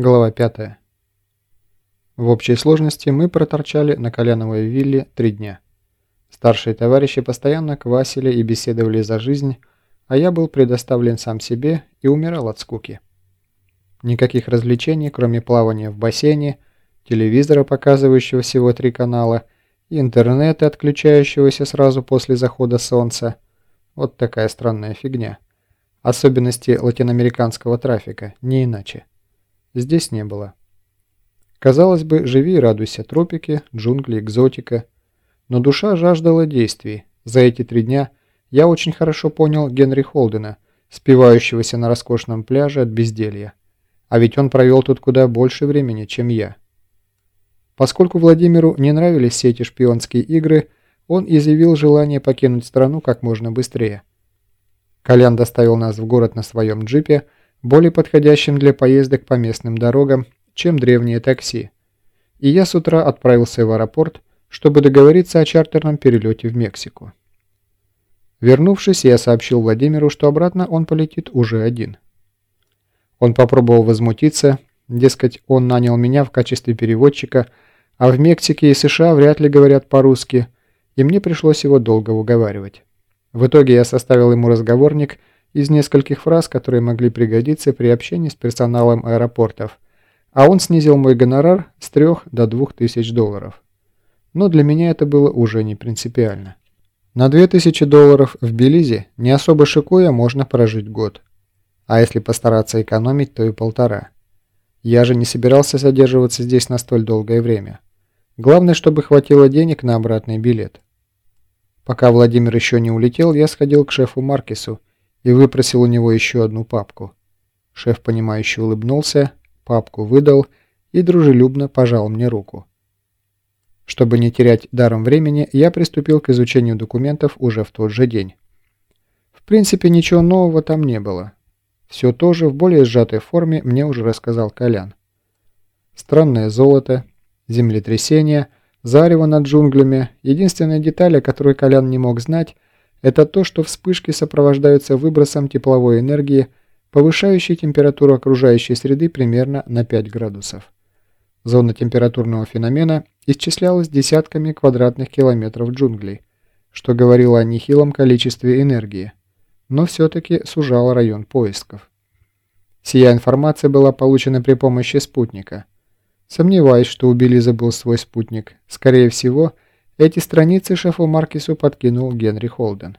Глава 5. В общей сложности мы проторчали на Коляновой вилле три дня. Старшие товарищи постоянно квасили и беседовали за жизнь, а я был предоставлен сам себе и умирал от скуки. Никаких развлечений, кроме плавания в бассейне, телевизора, показывающего всего три канала, и интернета, отключающегося сразу после захода солнца. Вот такая странная фигня. Особенности латиноамериканского трафика, не иначе здесь не было. Казалось бы, живи и радуйся, тропики, джунгли, экзотика. Но душа жаждала действий. За эти три дня я очень хорошо понял Генри Холдена, спивающегося на роскошном пляже от безделья. А ведь он провел тут куда больше времени, чем я. Поскольку Владимиру не нравились все эти шпионские игры, он изъявил желание покинуть страну как можно быстрее. Колян доставил нас в город на своем джипе, более подходящим для поездок по местным дорогам, чем древние такси. И я с утра отправился в аэропорт, чтобы договориться о чартерном перелете в Мексику. Вернувшись, я сообщил Владимиру, что обратно он полетит уже один. Он попробовал возмутиться, дескать, он нанял меня в качестве переводчика, а в Мексике и США вряд ли говорят по-русски, и мне пришлось его долго уговаривать. В итоге я составил ему разговорник из нескольких фраз, которые могли пригодиться при общении с персоналом аэропортов, а он снизил мой гонорар с 3 до 2 тысяч долларов. Но для меня это было уже не принципиально. На 2000 долларов в Белизе, не особо шикуя, можно прожить год. А если постараться экономить, то и полтора. Я же не собирался задерживаться здесь на столь долгое время. Главное, чтобы хватило денег на обратный билет. Пока Владимир еще не улетел, я сходил к шефу Маркису и выпросил у него еще одну папку. Шеф, понимающе улыбнулся, папку выдал и дружелюбно пожал мне руку. Чтобы не терять даром времени, я приступил к изучению документов уже в тот же день. В принципе, ничего нового там не было. Все то же в более сжатой форме мне уже рассказал Колян. Странное золото, землетрясение, зарево над джунглями. Единственная деталь, о которой Колян не мог знать – это то, что вспышки сопровождаются выбросом тепловой энергии, повышающей температуру окружающей среды примерно на 5 градусов. Зона температурного феномена исчислялась десятками квадратных километров джунглей, что говорило о нехилом количестве энергии, но все-таки сужала район поисков. Сия информация была получена при помощи спутника. Сомневаюсь, что у Белиза был свой спутник. Скорее всего, эти страницы шефу Маркису подкинул Генри Холден.